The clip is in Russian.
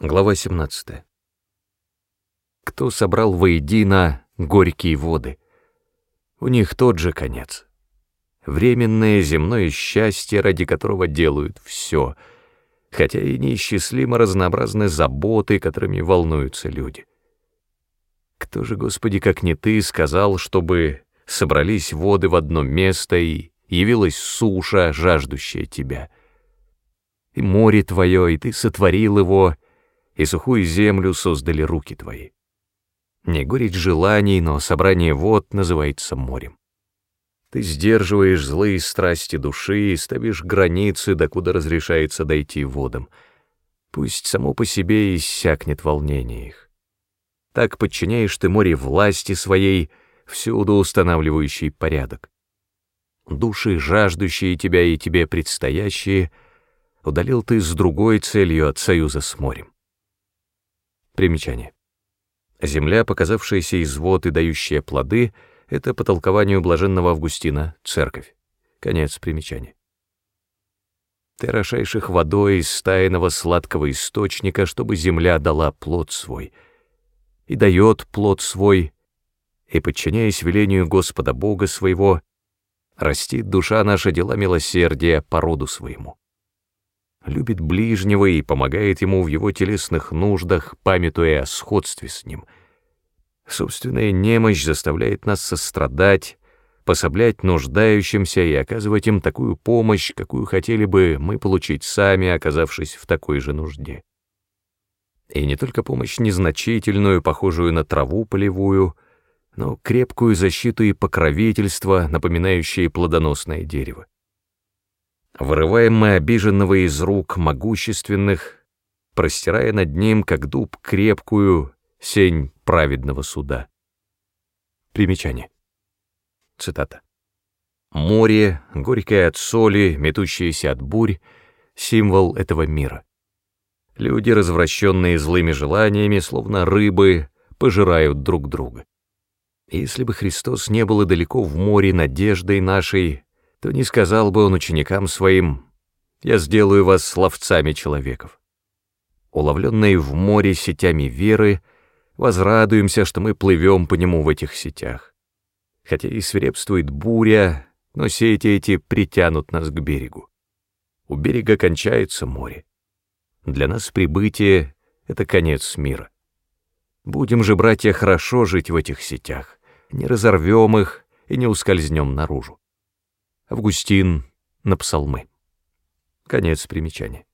Глава 17. Кто собрал воедино горькие воды? У них тот же конец. Временное земное счастье, ради которого делают все, хотя и неисчислимо разнообразны заботы, которыми волнуются люди. Кто же, Господи, как не Ты, сказал, чтобы собрались воды в одно место и явилась суша, жаждущая Тебя? И море Твое, и Ты сотворил его — и сухую землю создали руки твои. Не горечь желаний, но собрание вод называется морем. Ты сдерживаешь злые страсти души и ставишь границы, докуда разрешается дойти водам. Пусть само по себе иссякнет волнение их. Так подчиняешь ты море власти своей, всюду устанавливающий порядок. Души, жаждущие тебя и тебе предстоящие, удалил ты с другой целью от союза с морем. Примечание. Земля, показавшаяся из вод и дающая плоды, это по толкованию блаженного Августина церковь. Конец примечания. Ты орошаешь их водой из стайного сладкого источника, чтобы земля дала плод свой. И дает плод свой, и, подчиняясь велению Господа Бога своего, растит душа наша дела милосердия по роду своему любит ближнего и помогает ему в его телесных нуждах, памятуя о сходстве с ним. Собственная немощь заставляет нас сострадать, пособлять нуждающимся и оказывать им такую помощь, какую хотели бы мы получить сами, оказавшись в такой же нужде. И не только помощь незначительную, похожую на траву полевую, но крепкую защиту и покровительство, напоминающие плодоносное дерево. Вырываем мы обиженного из рук могущественных, простирая над ним, как дуб, крепкую сень праведного суда. Примечание. Цитата. Море, горькое от соли, метущееся от бурь, символ этого мира. Люди, развращенные злыми желаниями, словно рыбы, пожирают друг друга. Если бы Христос не был далеко в море надеждой нашей, то не сказал бы он ученикам своим «Я сделаю вас словцами человеков». Уловленные в море сетями веры, возрадуемся, что мы плывем по нему в этих сетях. Хотя и свирепствует буря, но сети эти притянут нас к берегу. У берега кончается море. Для нас прибытие — это конец мира. Будем же, братья, хорошо жить в этих сетях, не разорвем их и не ускользнем наружу. Августин на псалмы. Конец примечания.